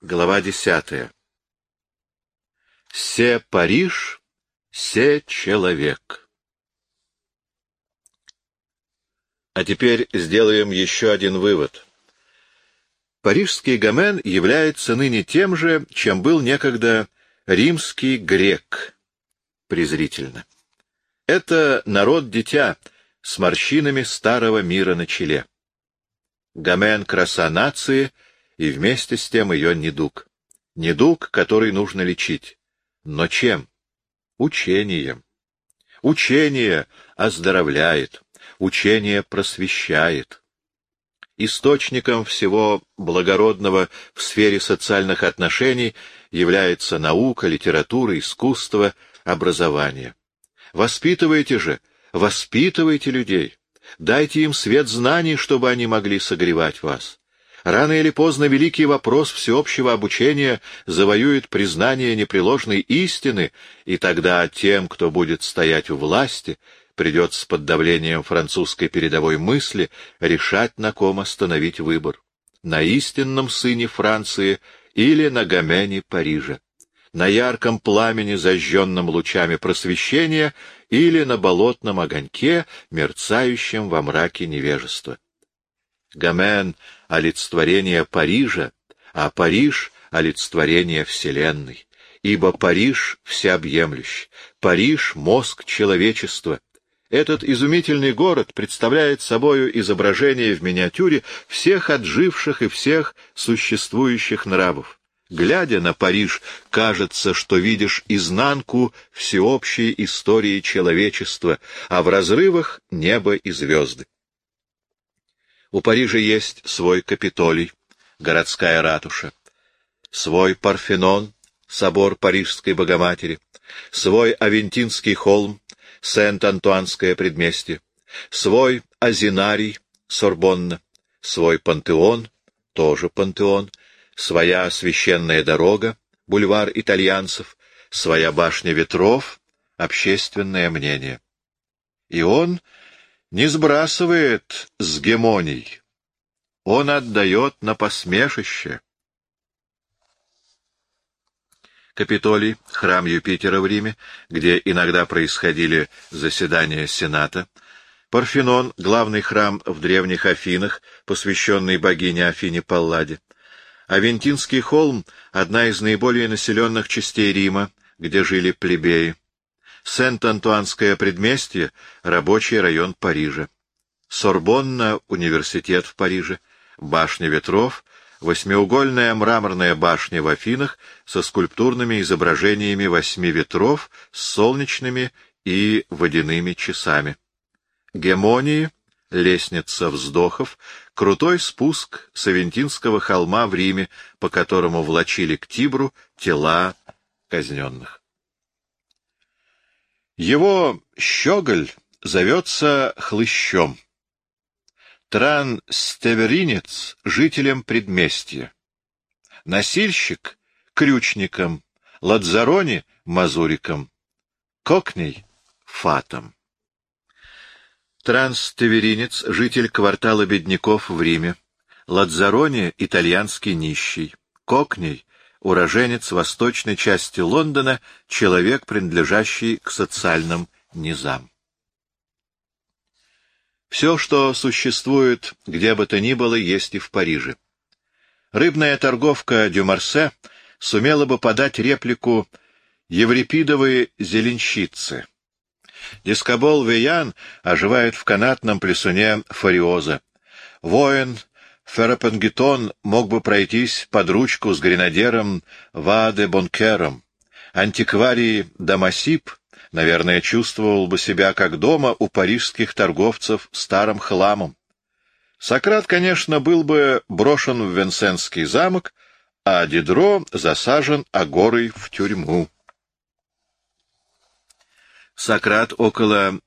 Глава десятая. Се Париж, се человек. А теперь сделаем еще один вывод. Парижский Гомен является ныне тем же, чем был некогда римский грек, презрительно. Это народ-дитя с морщинами старого мира на челе. Гомен — краса нации — и вместе с тем ее недуг. Недуг, который нужно лечить. Но чем? Учением. Учение оздоровляет, учение просвещает. Источником всего благородного в сфере социальных отношений является наука, литература, искусство, образование. Воспитывайте же, воспитывайте людей, дайте им свет знаний, чтобы они могли согревать вас. Рано или поздно великий вопрос всеобщего обучения завоюет признание непреложной истины, и тогда тем, кто будет стоять у власти, придется под давлением французской передовой мысли решать, на ком остановить выбор — на истинном сыне Франции или на Гомене Парижа, на ярком пламени, зажженном лучами просвещения или на болотном огоньке, мерцающем во мраке невежества. Гомен — олицетворение Парижа, а Париж — олицетворение Вселенной. Ибо Париж всеобъемлющ, Париж — мозг человечества. Этот изумительный город представляет собою изображение в миниатюре всех отживших и всех существующих нравов. Глядя на Париж, кажется, что видишь изнанку всеобщей истории человечества, а в разрывах — небо и звезды. У Парижа есть свой Капитолий, городская ратуша, свой Парфенон, собор Парижской Богоматери, свой Авентинский холм, Сент-Антуанское предместье, свой Азинарий, Сорбонна, свой Пантеон, тоже Пантеон, своя священная дорога, бульвар итальянцев, своя башня ветров, общественное мнение. И он не сбрасывает с гемоний. Он отдает на посмешище. Капитолий, храм Юпитера в Риме, где иногда происходили заседания Сената, Парфенон, главный храм в древних Афинах, посвященный богине Афине Палладе, Авентинский холм — одна из наиболее населенных частей Рима, где жили плебеи. Сент-Антуанское предместье — рабочий район Парижа. Сорбонна — университет в Париже. Башня ветров — восьмиугольная мраморная башня в Афинах со скульптурными изображениями восьми ветров с солнечными и водяными часами. Гемонии — лестница вздохов, крутой спуск с Авентинского холма в Риме, по которому влачили к Тибру тела казненных. Его щеголь зовется хлыщом. Тран-стеверинец — жителем предместья. Носильщик — крючником, ладзарони — мазуриком, кокней — фатом. Транстеверинец — житель квартала бедняков в Риме. Ладзарони — итальянский нищий. Кокней уроженец восточной части Лондона, человек, принадлежащий к социальным низам. Все, что существует где бы то ни было, есть и в Париже. Рыбная торговка Дюмарсе сумела бы подать реплику «Еврипидовые зеленщицы». Дискобол Веян оживает в канатном плесуне Фариоза. Воин Ферапенгетон мог бы пройтись под ручку с гренадером Ваде Бонкером. Антикварий Дамасип, наверное, чувствовал бы себя как дома у парижских торговцев старым хламом. Сократ, конечно, был бы брошен в Венсенский замок, а Дидро засажен агорой в тюрьму. Сократ около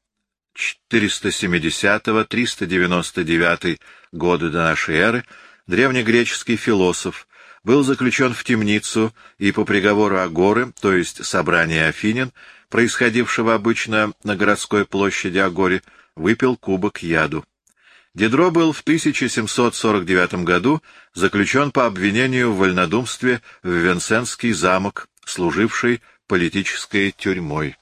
470-399 года до нашей эры, древнегреческий философ, был заключен в темницу и по приговору Агоры, то есть собрания Афинин, происходившего обычно на городской площади Агоре, выпил кубок яду. Дидро был в 1749 году заключен по обвинению в вольнодумстве в Венсенский замок, служивший политической тюрьмой.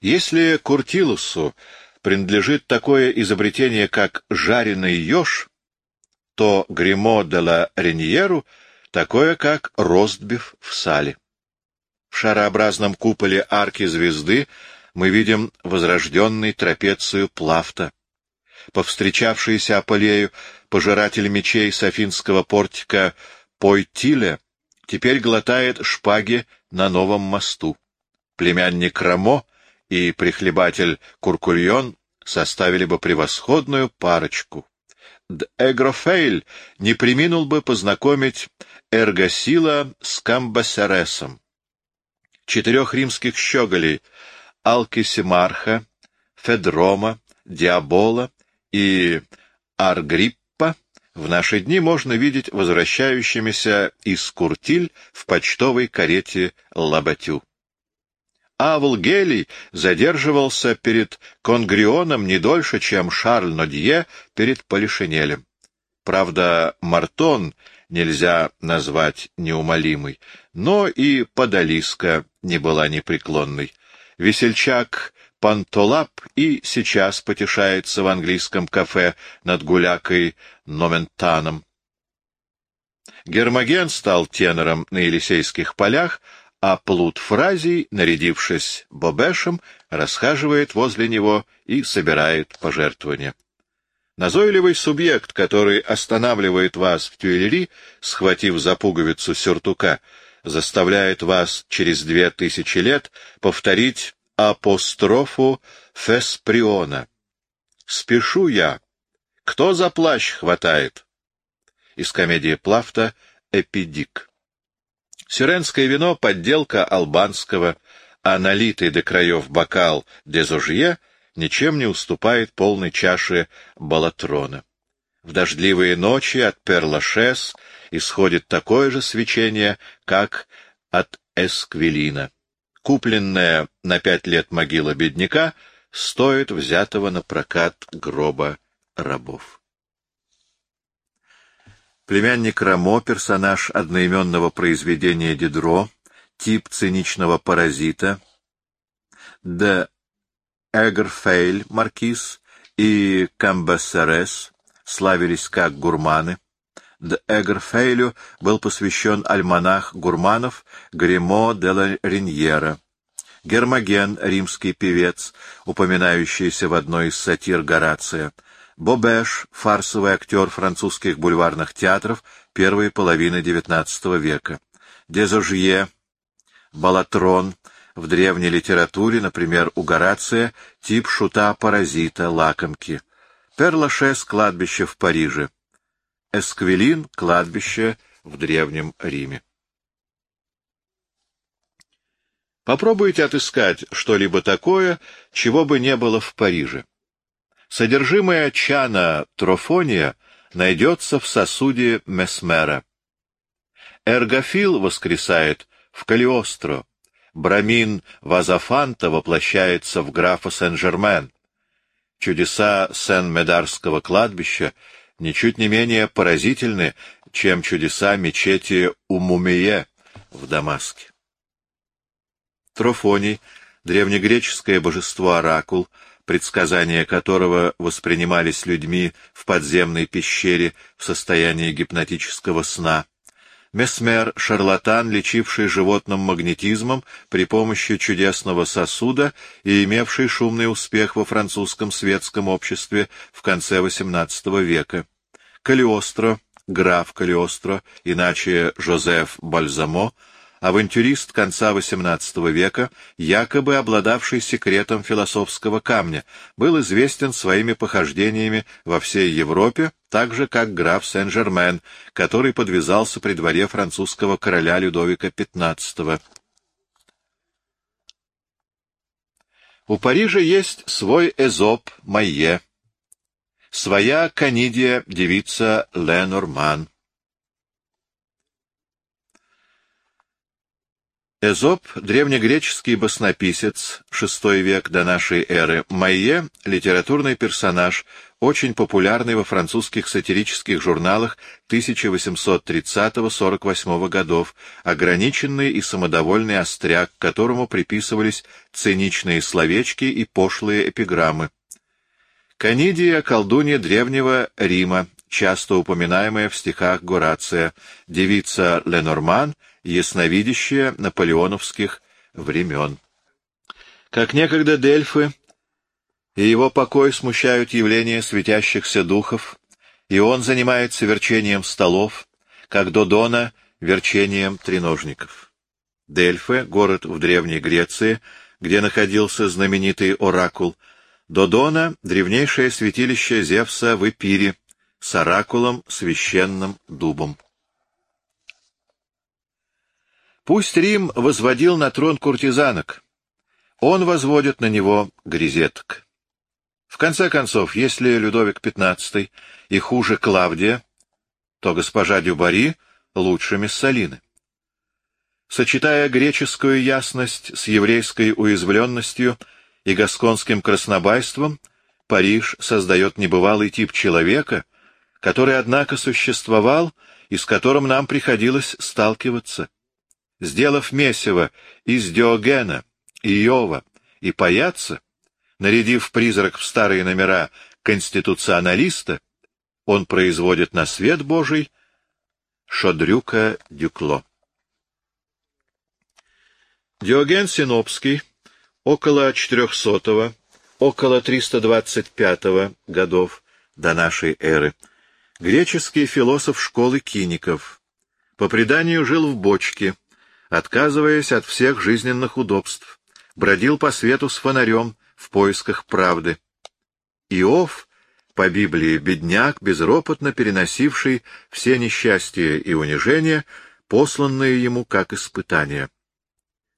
Если Куртилусу принадлежит такое изобретение, как жареный еж, то Гримо де ла Реньеру такое, как ростбиф в сале. В шарообразном куполе арки звезды мы видим возрожденный трапецию Плафта. Повстречавшийся Аполею пожиратель мечей Софинского портика Пойтиле теперь глотает шпаги на новом мосту. Племянник Рамо и прихлебатель Куркульон составили бы превосходную парочку. Эгрофейль не приминул бы познакомить Эргосила с Камбасересом. Четырех римских щеголей Алкисимарха, Федрома, Диабола и Аргриппа в наши дни можно видеть возвращающимися из Куртиль в почтовой карете Лабатю. Авл Гелий задерживался перед Конгрионом не дольше, чем Шарль Нодье перед Полишинелем. Правда, Мартон нельзя назвать неумолимой, но и Подолиска не была непреклонной. Весельчак Пантолап и сейчас потешается в английском кафе над гулякой Номентаном. Гермоген стал тенором на Елисейских полях, а Плут Фразий, нарядившись бобешем, расхаживает возле него и собирает пожертвования. Назойливый субъект, который останавливает вас в тюэлери, схватив за пуговицу сюртука, заставляет вас через две тысячи лет повторить апострофу Фесприона. «Спешу я. Кто за плащ хватает?» Из комедии Плафта «Эпидик». Сюренское вино — подделка албанского, а налитый до краев бокал дезожье ничем не уступает полной чаше балатрона. В дождливые ночи от перлашес исходит такое же свечение, как от эсквилина. Купленная на пять лет могила бедняка стоит взятого на прокат гроба рабов. Племянник Рамо, персонаж одноименного произведения Дидро, тип циничного паразита, Д. Эгерфейль, маркиз, и Камбассерес славились как гурманы. Д. Эгерфейлю был посвящен альманах гурманов Гримо де ла Риньера. Гермоген, римский певец, упоминающийся в одной из сатир Горация — Бобеш, фарсовый актер французских бульварных театров первой половины XIX века. Дезожье, Балатрон, в древней литературе, например, у Горация, тип шута-паразита, лакомки. Перлашес — кладбище в Париже. Эсквилин — кладбище в Древнем Риме. Попробуйте отыскать что-либо такое, чего бы не было в Париже. Содержимое чана трофония найдется в сосуде Месмера. Эргофил воскресает в Калиостро. Брамин Вазафанта воплощается в графа Сен-Жермен. Чудеса Сен-Медарского кладбища ничуть не менее поразительны, чем чудеса мечети Умумие в Дамаске. Трофоний, древнегреческое божество-оракул — предсказания которого воспринимались людьми в подземной пещере в состоянии гипнотического сна. Месмер — шарлатан, лечивший животным магнетизмом при помощи чудесного сосуда и имевший шумный успех во французском светском обществе в конце XVIII века. Калиостро, граф Калиостро, иначе Жозеф Бальзамо — авантюрист конца XVIII века, якобы обладавший секретом философского камня, был известен своими похождениями во всей Европе, так же как граф Сен-Жермен, который подвязался при дворе французского короля Людовика XV. У Парижа есть свой Эзоп Майе, своя Канидия девица Ленорман, Эзоп — древнегреческий баснописец, VI век до нашей эры. Майе — литературный персонаж, очень популярный во французских сатирических журналах 1830-48 годов, ограниченный и самодовольный остряк, которому приписывались циничные словечки и пошлые эпиграммы. Канидия — колдунья древнего Рима, часто упоминаемая в стихах Горация, девица Ленорман — ясновидящее наполеоновских времен. Как некогда Дельфы и его покой смущают явления светящихся духов, и он занимается верчением столов, как Додона — верчением треножников. Дельфы — город в Древней Греции, где находился знаменитый оракул, Додона — древнейшее святилище Зевса в Эпире, с оракулом священным дубом. Пусть Рим возводил на трон куртизанок, он возводит на него грезеток. В конце концов, если Людовик XV и хуже Клавдия, то госпожа Дюбари лучше Миссалины. Сочетая греческую ясность с еврейской уязвленностью и гасконским краснобайством, Париж создает небывалый тип человека, который, однако, существовал и с которым нам приходилось сталкиваться сделав месиво из Диогена, Иова и Паяца, нарядив призрак в старые номера конституционалиста, он производит на свет Божий Шодрюка Дюкло. Диоген Синопский, около 400 около 325 годов до нашей эры, греческий философ школы киников, по преданию жил в бочке, отказываясь от всех жизненных удобств, бродил по свету с фонарем в поисках правды. Иов, по Библии, бедняк, безропотно переносивший все несчастья и унижения, посланные ему как испытания.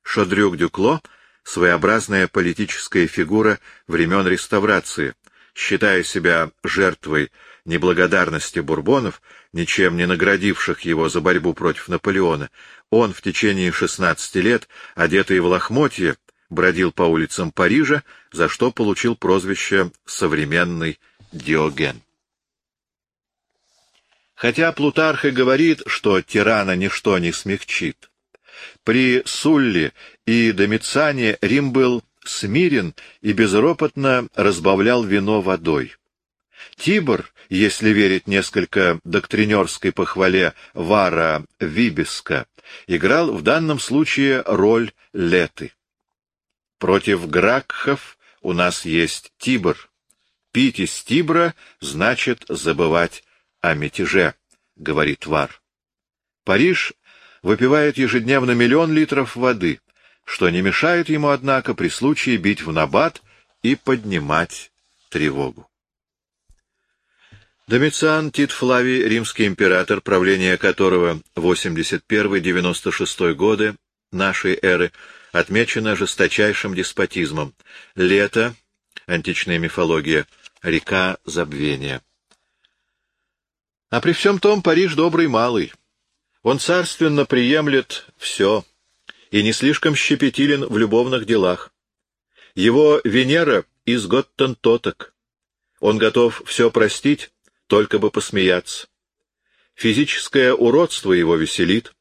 Шодрюк Дюкло — своеобразная политическая фигура времен реставрации, считая себя жертвой неблагодарности бурбонов, ничем не наградивших его за борьбу против Наполеона, он в течение шестнадцати лет, одетый в лохмотье, бродил по улицам Парижа, за что получил прозвище «современный Диоген». Хотя Плутарх и говорит, что тирана ничто не смягчит, при Сулле и Домициане Рим был смирен и безропотно разбавлял вино водой. Тибр, если верить несколько доктринерской похвале Вара Вибиска, играл в данном случае роль Леты. Против Гракхов у нас есть Тибр. Пить из Тибра значит забывать о мятеже, говорит Вар. Париж выпивает ежедневно миллион литров воды, что не мешает ему, однако, при случае бить в набат и поднимать тревогу. Домициан Тит Флавий, римский император, правление которого 81-96 годы нашей эры, отмечено жесточайшим деспотизмом. Лето, античная мифология, река забвения. А при всем том Париж добрый малый. Он царственно приемлет все и не слишком щепетилен в любовных делах. Его Венера из Готтентоток. Он готов все простить, только бы посмеяться. Физическое уродство его веселит,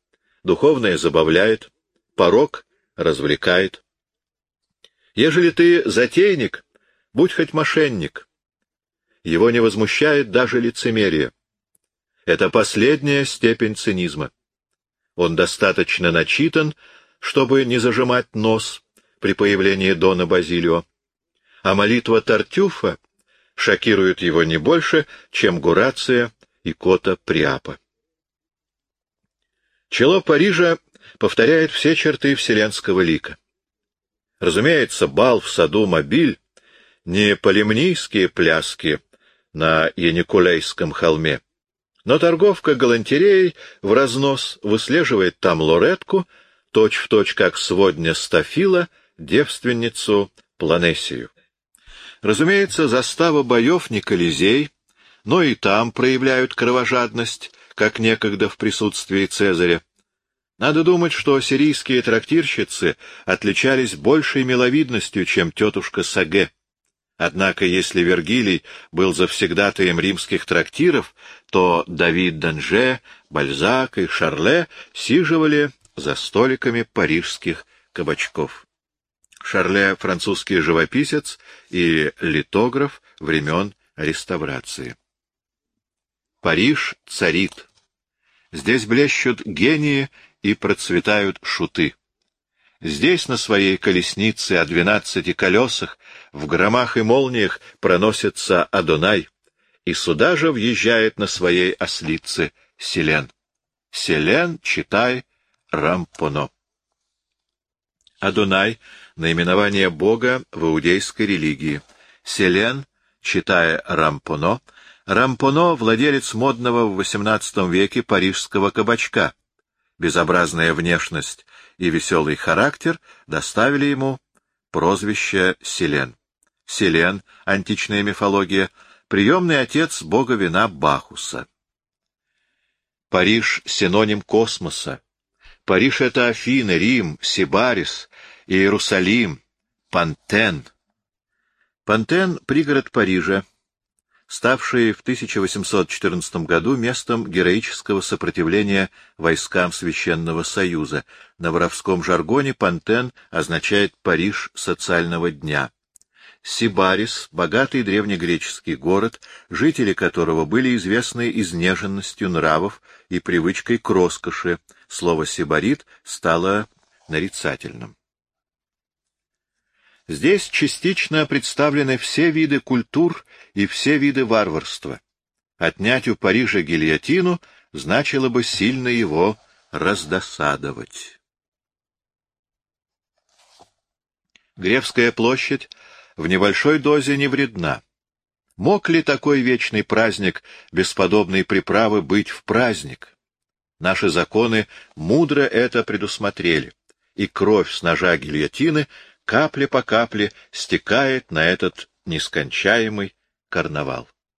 духовное забавляет, порог развлекает. Ежели ты затейник, будь хоть мошенник. Его не возмущает даже лицемерие. Это последняя степень цинизма. Он достаточно начитан, чтобы не зажимать нос при появлении Дона Базилио. А молитва Тартюфа шокируют его не больше, чем Гурация и Кота Приапа. Чело Парижа повторяет все черты вселенского лика. Разумеется, бал в саду Мобиль не полемнийские пляски на Яникулейском холме, но торговка галантереей в разнос выслеживает там лоретку, точь-в-точь как сводня Стафила, девственницу Планесию. Разумеется, застава боев не Колизей, но и там проявляют кровожадность, как некогда в присутствии Цезаря. Надо думать, что сирийские трактирщицы отличались большей миловидностью, чем тетушка Саге. Однако, если Вергилий был завсегдатаем римских трактиров, то Давид Данже, Бальзак и Шарле сиживали за столиками парижских кабачков. Шарле — французский живописец и литограф времен реставрации. Париж царит. Здесь блещут гении и процветают шуты. Здесь на своей колеснице о двенадцати колесах в громах и молниях проносится Адонай, и сюда же въезжает на своей ослице Селен. Селен, читай, Рампоно. Адонай — наименование Бога в иудейской религии. Селен, читая Рампоно, Рампоно — владелец модного в XVIII веке парижского кабачка. Безобразная внешность и веселый характер доставили ему прозвище Селен. Селен, античная мифология, приемный отец бога вина Бахуса. Париж — синоним космоса. Париж — это Афины, Рим, Сибарис, Иерусалим, Пантен. Пантен — пригород Парижа, ставший в 1814 году местом героического сопротивления войскам Священного Союза. На воровском жаргоне Пантен означает «Париж социального дня». Сибарис — богатый древнегреческий город, жители которого были известны изнеженностью нравов и привычкой к роскоши. Слово «сибарит» стало нарицательным. Здесь частично представлены все виды культур и все виды варварства. Отнять у Парижа гильотину значило бы сильно его раздосадовать. Гревская площадь в небольшой дозе не вредна. Мог ли такой вечный праздник бесподобной приправы быть в праздник? Наши законы мудро это предусмотрели, и кровь с ножа гильотины капля по капле стекает на этот нескончаемый карнавал.